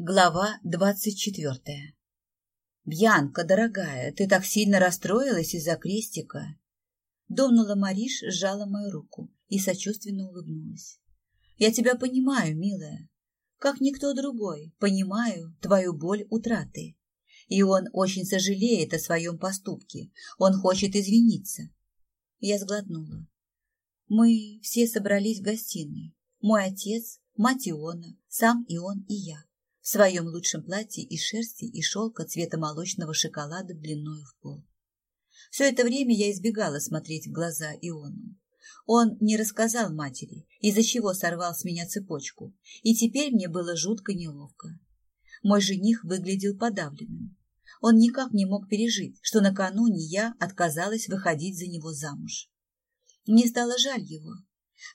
Глава двадцать четвертая. «Бьянка, дорогая, ты так сильно расстроилась из-за крестика?» Домнула Мариш, сжала мою руку и сочувственно улыбнулась. «Я тебя понимаю, милая. Как никто другой, понимаю твою боль утраты. И он очень сожалеет о своем поступке. Он хочет извиниться». Я сглотнула. Мы все собрались в гостиной. Мой отец, мать Иона, сам Ион и я в своем лучшем платье из шерсти и шелка цвета молочного шоколада длиною в пол. Все это время я избегала смотреть в глаза Иону. Он не рассказал матери, из-за чего сорвал с меня цепочку, и теперь мне было жутко неловко. Мой жених выглядел подавленным. Он никак не мог пережить, что накануне я отказалась выходить за него замуж. Мне стало жаль его.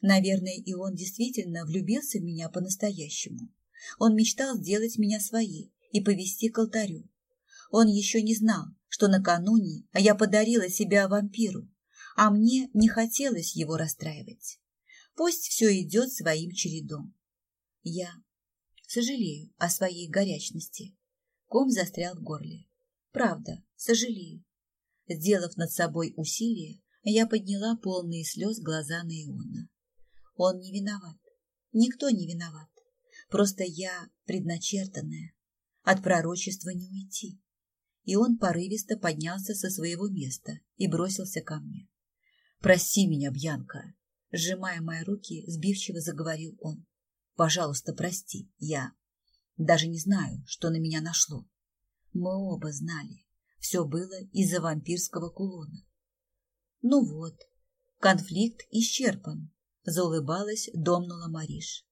Наверное, и он действительно влюбился в меня по-настоящему. Он мечтал сделать меня своей и повести к алтарю. Он еще не знал, что накануне я подарила себя вампиру, а мне не хотелось его расстраивать. Пусть все идет своим чередом. Я сожалею о своей горячности. Ком застрял в горле. Правда, сожалею. Сделав над собой усилие, я подняла полные слез глаза на Иона. Он не виноват. Никто не виноват. Просто я предначертанная. От пророчества не уйти. И он порывисто поднялся со своего места и бросился ко мне. «Прости меня, Бьянка!» Сжимая мои руки, сбивчиво заговорил он. «Пожалуйста, прости, я даже не знаю, что на меня нашло. Мы оба знали, все было из-за вампирского кулона. Ну вот, конфликт исчерпан, заулыбалась, домнула Мариш.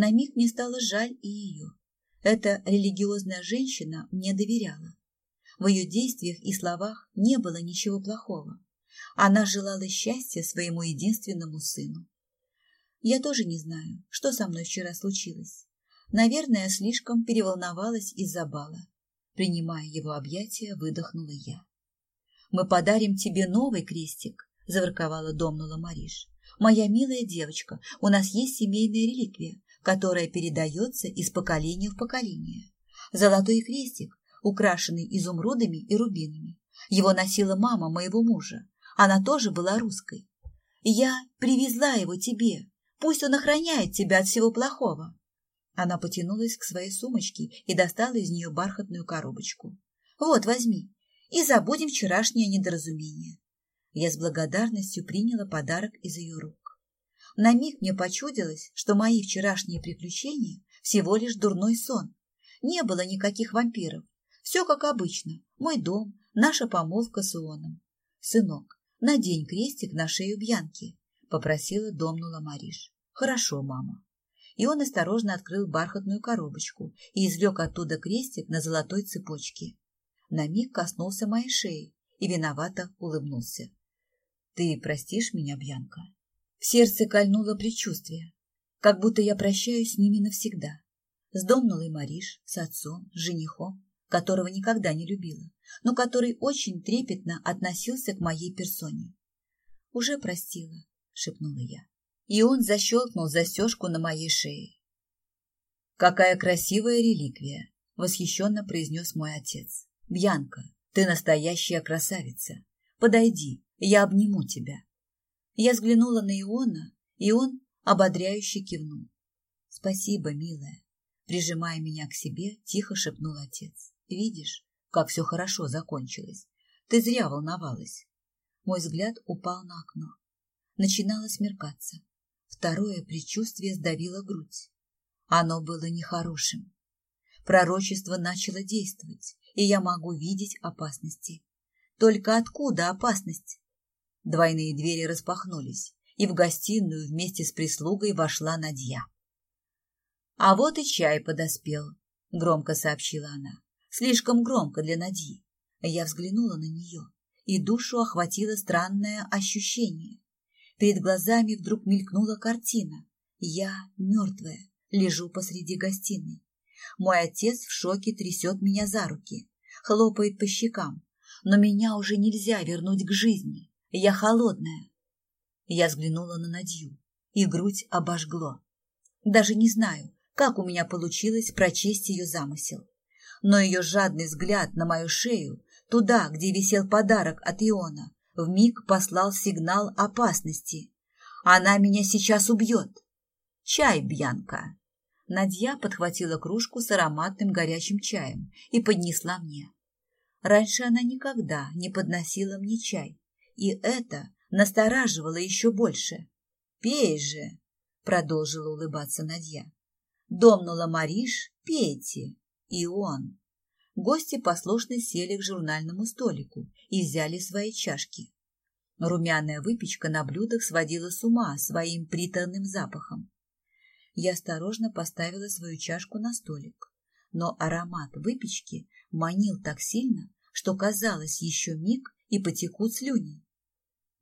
На миг мне стало жаль и ее. Эта религиозная женщина мне доверяла. В ее действиях и словах не было ничего плохого. Она желала счастья своему единственному сыну. Я тоже не знаю, что со мной вчера случилось. Наверное, слишком переволновалась из-за бала. Принимая его объятия, выдохнула я. «Мы подарим тебе новый крестик», — заворковала домнула Мариш. «Моя милая девочка, у нас есть семейная реликвия, которая передается из поколения в поколение. Золотой крестик, украшенный изумрудами и рубинами. Его носила мама моего мужа. Она тоже была русской. Я привезла его тебе. Пусть он охраняет тебя от всего плохого. Она потянулась к своей сумочке и достала из нее бархатную коробочку. Вот, возьми. И забудем вчерашнее недоразумение. Я с благодарностью приняла подарок из ее рук. На миг мне почудилось, что мои вчерашние приключения всего лишь дурной сон. Не было никаких вампиров. Все как обычно. Мой дом, наша помолвка с Ионом. Сынок, надень крестик на шею Бьянки, попросила домнула Мариш. Хорошо, мама. И он осторожно открыл бархатную коробочку и извлек оттуда крестик на золотой цепочке. На миг коснулся моей шеи и виновато улыбнулся. Ты простишь меня, Бьянка? В сердце кольнуло предчувствие, как будто я прощаюсь с ними навсегда. С домнулой Мариш, с отцом, с женихом, которого никогда не любила, но который очень трепетно относился к моей персоне. «Уже простила», — шепнула я. И он защелкнул застежку на моей шее. «Какая красивая реликвия!» — восхищенно произнес мой отец. «Бьянка, ты настоящая красавица. Подойди, я обниму тебя». Я взглянула на Иона, и он ободряюще кивнул. «Спасибо, милая», — прижимая меня к себе, тихо шепнул отец. «Видишь, как все хорошо закончилось. Ты зря волновалась». Мой взгляд упал на окно. Начинало смеркаться. Второе предчувствие сдавило грудь. Оно было нехорошим. Пророчество начало действовать, и я могу видеть опасности. Только откуда опасность? Двойные двери распахнулись, и в гостиную вместе с прислугой вошла Надья. «А вот и чай подоспел», — громко сообщила она. «Слишком громко для Надьи». Я взглянула на нее, и душу охватило странное ощущение. Перед глазами вдруг мелькнула картина. Я, мертвая, лежу посреди гостиной. Мой отец в шоке трясет меня за руки, хлопает по щекам, но меня уже нельзя вернуть к жизни. Я холодная. Я взглянула на Надью, и грудь обожгло. Даже не знаю, как у меня получилось прочесть ее замысел. Но ее жадный взгляд на мою шею, туда, где висел подарок от Иона, вмиг послал сигнал опасности. Она меня сейчас убьет. Чай, Бьянка. Надья подхватила кружку с ароматным горячим чаем и поднесла мне. Раньше она никогда не подносила мне чай, и это настораживало еще больше. «Пей же!» — продолжила улыбаться Надья. «Домнула Мариш, пейте!» И он. Гости послушно сели к журнальному столику и взяли свои чашки. Румяная выпечка на блюдах сводила с ума своим приторным запахом. Я осторожно поставила свою чашку на столик, но аромат выпечки манил так сильно, что казалось еще миг и потекут слюни.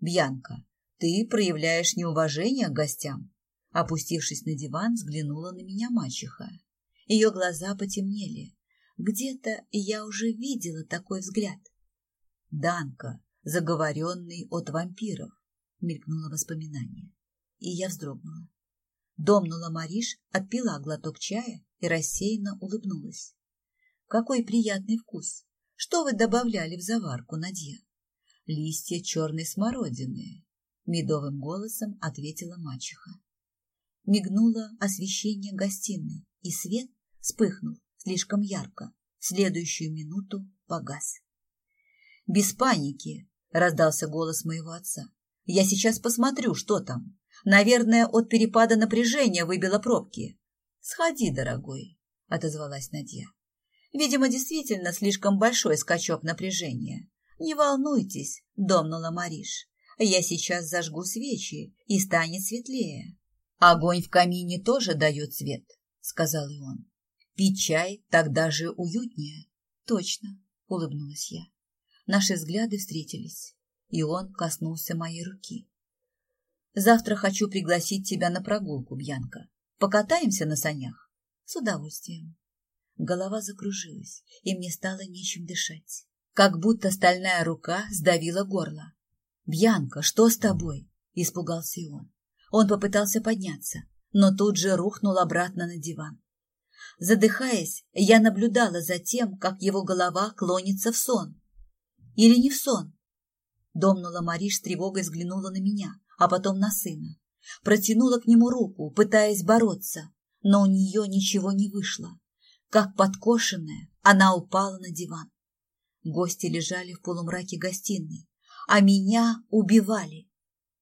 «Бьянка, ты проявляешь неуважение к гостям?» Опустившись на диван, взглянула на меня мачеха. Ее глаза потемнели. Где-то я уже видела такой взгляд. «Данка, заговоренный от вампиров», — мелькнуло воспоминание. И я вздрогнула. Домнула Мариш, отпила глоток чая и рассеянно улыбнулась. «Какой приятный вкус! Что вы добавляли в заварку, Надья? Листья черной смородины, медовым голосом ответила мачеха. Мигнуло освещение гостиной, и свет вспыхнул слишком ярко. В следующую минуту погас. «Без паники!» — раздался голос моего отца. «Я сейчас посмотрю, что там. Наверное, от перепада напряжения выбило пробки». «Сходи, дорогой», — отозвалась Надя. Видимо, действительно слишком большой скачок напряжения. Не волнуйтесь, домнула Мариш. Я сейчас зажгу свечи, и станет светлее. Огонь в камине тоже дает свет, сказал и он. Пить чай тогда же уютнее. Точно, улыбнулась я. Наши взгляды встретились, и он коснулся моей руки. Завтра хочу пригласить тебя на прогулку, Бьянка. Покатаемся на санях? С удовольствием. Голова закружилась, и мне стало нечем дышать. Как будто стальная рука сдавила горло. «Бьянка, что с тобой?» – испугался он. Он попытался подняться, но тут же рухнул обратно на диван. Задыхаясь, я наблюдала за тем, как его голова клонится в сон. Или не в сон? Домнула Мариш с тревогой взглянула на меня, а потом на сына. Протянула к нему руку, пытаясь бороться, но у нее ничего не вышло. Как подкошенная, она упала на диван. Гости лежали в полумраке гостиной, а меня убивали.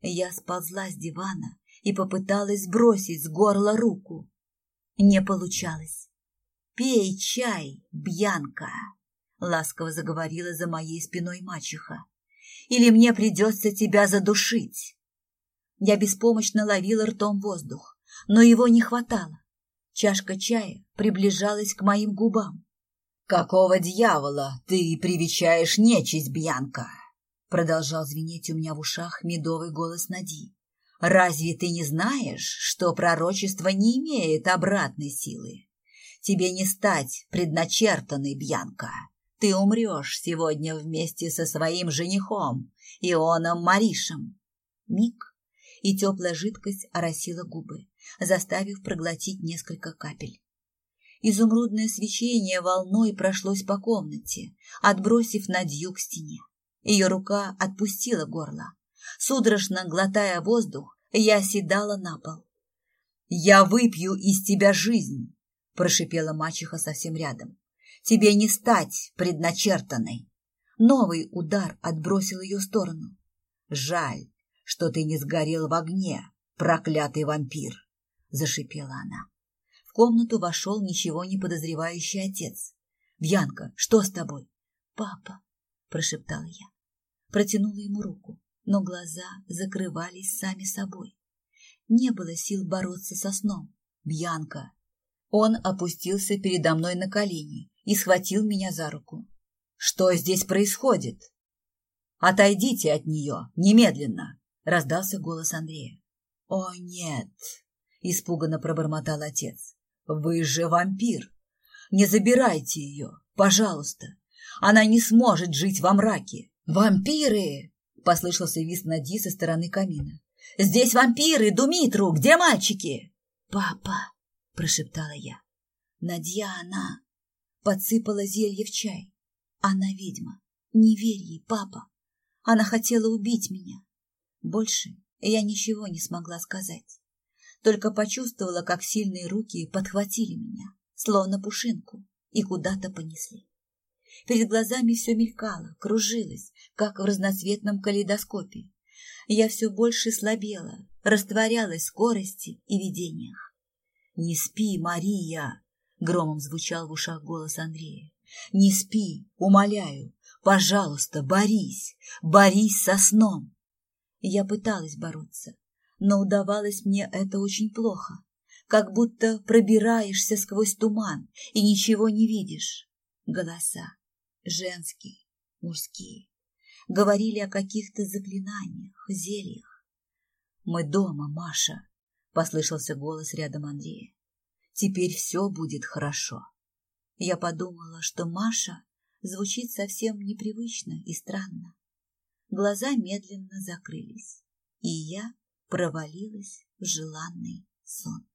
Я сползла с дивана и попыталась сбросить с горла руку. Не получалось. «Пей чай, Бьянка!» — ласково заговорила за моей спиной мачеха. «Или мне придется тебя задушить!» Я беспомощно ловила ртом воздух, но его не хватало. Чашка чая приближалась к моим губам. «Какого дьявола ты привечаешь нечисть, Бьянка?» Продолжал звенеть у меня в ушах медовый голос Нади. «Разве ты не знаешь, что пророчество не имеет обратной силы? Тебе не стать предначертанной, Бьянка. Ты умрешь сегодня вместе со своим женихом, Ионом Маришем». Миг, и теплая жидкость оросила губы заставив проглотить несколько капель. Изумрудное свечение волной прошлось по комнате, отбросив Надью к стене. Ее рука отпустила горло. Судорожно глотая воздух, я оседала на пол. «Я выпью из тебя жизнь!» – прошипела мачеха совсем рядом. «Тебе не стать предначертанной!» Новый удар отбросил ее в сторону. «Жаль, что ты не сгорел в огне, проклятый вампир!» зашипела она. Комнату вошел ничего не подозревающий отец. «Бьянка, что с тобой?» «Папа», — прошептала я. Протянула ему руку, но глаза закрывались сами собой. Не было сил бороться со сном. «Бьянка!» Он опустился передо мной на колени и схватил меня за руку. «Что здесь происходит?» «Отойдите от нее, немедленно!» — раздался голос Андрея. «О, нет!» испуганно пробормотал отец. Вы же вампир. Не забирайте ее, пожалуйста. Она не сможет жить во мраке. Вампиры! Послышался визг Нади со стороны камина. Здесь вампиры, Думитру, где мальчики? Папа! прошептала я. Надья она подсыпала зелье в чай. Она ведьма. Не верь ей, папа. Она хотела убить меня. Больше я ничего не смогла сказать. Только почувствовала, как сильные руки подхватили меня, словно пушинку, и куда-то понесли. Перед глазами все мелькало, кружилось, как в разноцветном калейдоскопе. Я все больше слабела, растворялась в скорости и видениях. «Не спи, Мария!» — громом звучал в ушах голос Андрея. «Не спи, умоляю, пожалуйста, борись, борись со сном!» Я пыталась бороться, но удавалось мне это очень плохо, как будто пробираешься сквозь туман и ничего не видишь. Голоса, женские, мужские, говорили о каких-то заклинаниях, зельях. «Мы дома, Маша», — послышался голос рядом Андрея. «Теперь все будет хорошо». Я подумала, что Маша звучит совсем непривычно и странно. Глаза медленно закрылись, и я провалилась в желанный сон.